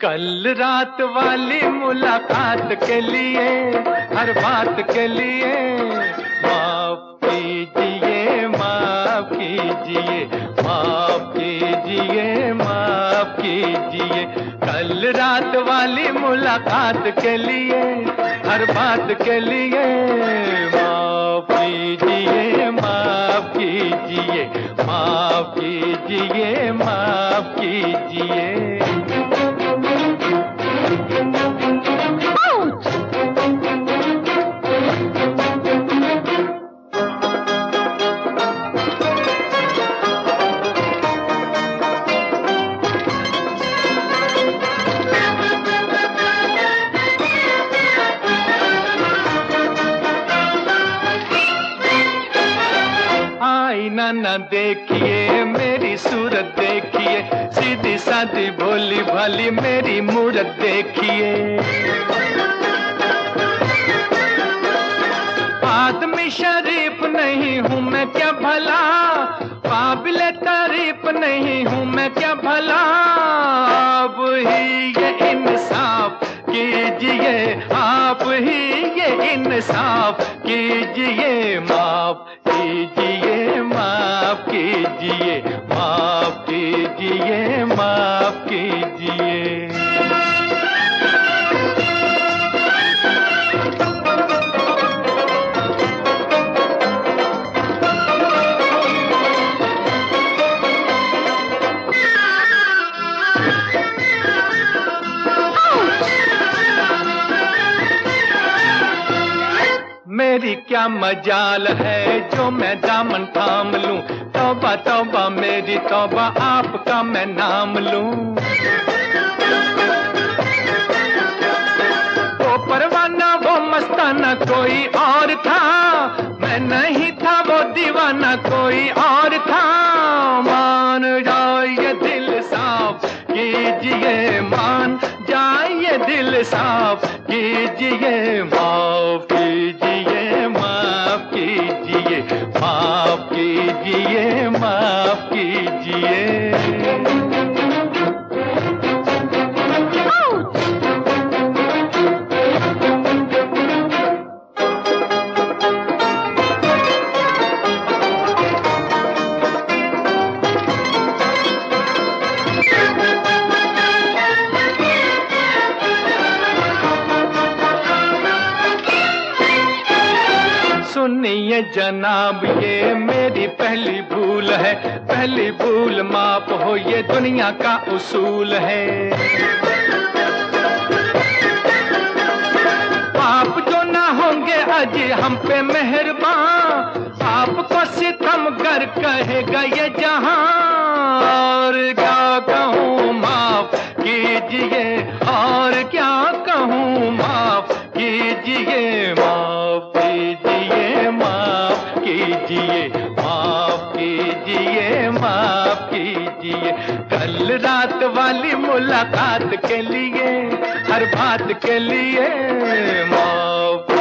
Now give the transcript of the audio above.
कल रात वाली मुलाकात के लिए, हर बात के लिए। माफ़ कीजिए माफ़ कीजिए माफ़ कीजिए माफ़ कीजिए। कल रात वाली मुलाकात के लिए, हर बात के लिए। माफ़ कीजिए माफ़ कीजिए माफ़ कीजिए माफ़ कीजिए। न देखिए, मेरी सूरत देखिए, सीधी सादी भोली भाली मेरी मूरत देखिए। आदमी शरीफ नहीं हूँ मैं क्या भला? काबिल तारीफ़ नहीं हूँ मैं क्या भला? अब ही ये इंसाफ कीजिए, आप ही ये इंसाफ कीजिए, माफ़ कीजिए। कीजिए माफ़ कीजिए माफ़ कीजिए। मेरी क्या मजाल है? जो मैं दामन थाम लूँ, तौबा तौबा, मेरी तौबा, आपका मैं नाम लूँ। वो परवाना, वो मस्ताना कोई और था। मैं नहीं था, वो दीवाना कोई और था। मान जाइए दिल साफ़, कीजिए मान, जाइए दिल साफ़, कीजिए माफ़। सुनिए जनाब, ये मेरी पहली भूल है। पहली भूल माफ़ हो, ये दुनिया का उसूल है। आप जो ना होंगे अजी हम पे मेहरबान। आपको सितम कर कहेगा ये जहाँ। और क्या कहूँ, माफ़ कीजिए। और क्या कहूँ, माफ़ कीजिए, माफ़ कल रात वाली मुलाकात के लिए हर बात के लिए माफ़